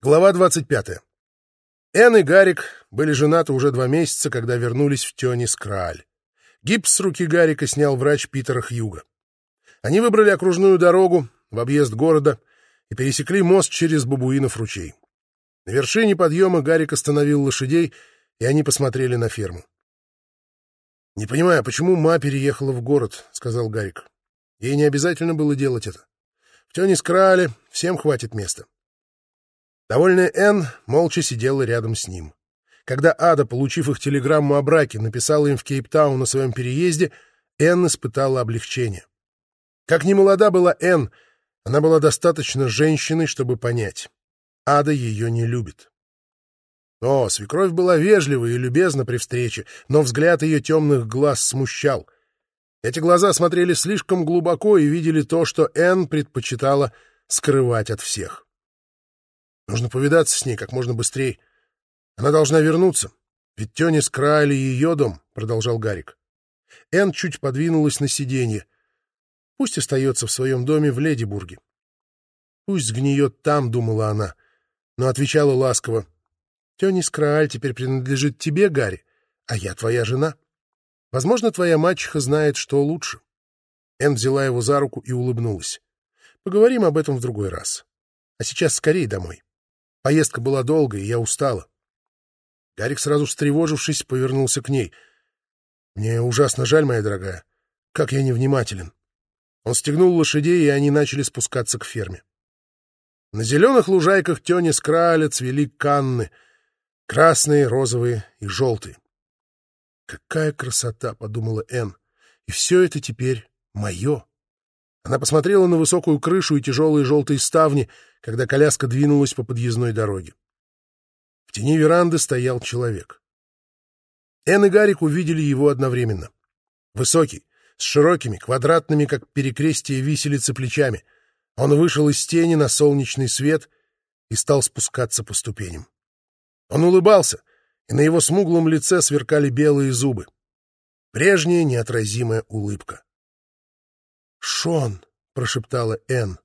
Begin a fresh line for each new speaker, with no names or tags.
Глава 25. Энн и Гарик были женаты уже два месяца, когда вернулись в Тёнис Крааль. Гипс с руки Гарика снял врач Питера Хьюга. Они выбрали окружную дорогу в объезд города и пересекли мост через Бабуинов ручей. На вершине подъема Гарик остановил лошадей, и они посмотрели на ферму. — Не понимаю, почему ма переехала в город, — сказал Гарик. Ей не обязательно было делать это. В Тёнис Краале всем хватит места. — Довольная Энн молча сидела рядом с ним. Когда Ада, получив их телеграмму о браке, написала им в Кейптаун на своем переезде, Энн испытала облегчение. Как ни молода была Энн, она была достаточно женщиной, чтобы понять. Ада ее не любит. О, свекровь была вежлива и любезна при встрече, но взгляд ее темных глаз смущал. Эти глаза смотрели слишком глубоко и видели то, что Энн предпочитала скрывать от всех. Нужно повидаться с ней как можно быстрее. Она должна вернуться. Ведь Тёнис Крайли ее дом, — продолжал Гарик. Энн чуть подвинулась на сиденье. Пусть остается в своем доме в Ледибурге. Пусть сгниет там, — думала она, но отвечала ласково. Тёнис Крааль теперь принадлежит тебе, Гарри, а я твоя жена. Возможно, твоя мачеха знает, что лучше. Энн взяла его за руку и улыбнулась. Поговорим об этом в другой раз. А сейчас скорее домой. Поездка была долгой, и я устала. Гарик, сразу встревожившись, повернулся к ней. «Мне ужасно жаль, моя дорогая. Как я невнимателен». Он стегнул лошадей, и они начали спускаться к ферме. На зеленых лужайках тёни с краля цвели канны, красные, розовые и желтые. «Какая красота!» — подумала Энн. «И все это теперь мое». Она посмотрела на высокую крышу и тяжелые желтые ставни, когда коляска двинулась по подъездной дороге. В тени веранды стоял человек. Энн и Гарик увидели его одновременно. Высокий, с широкими, квадратными, как перекрестие виселицы плечами. Он вышел из тени на солнечный свет и стал спускаться по ступеням. Он улыбался, и на его смуглом лице сверкали белые зубы. Прежняя неотразимая улыбка. «Шон!» — прошептала Энн.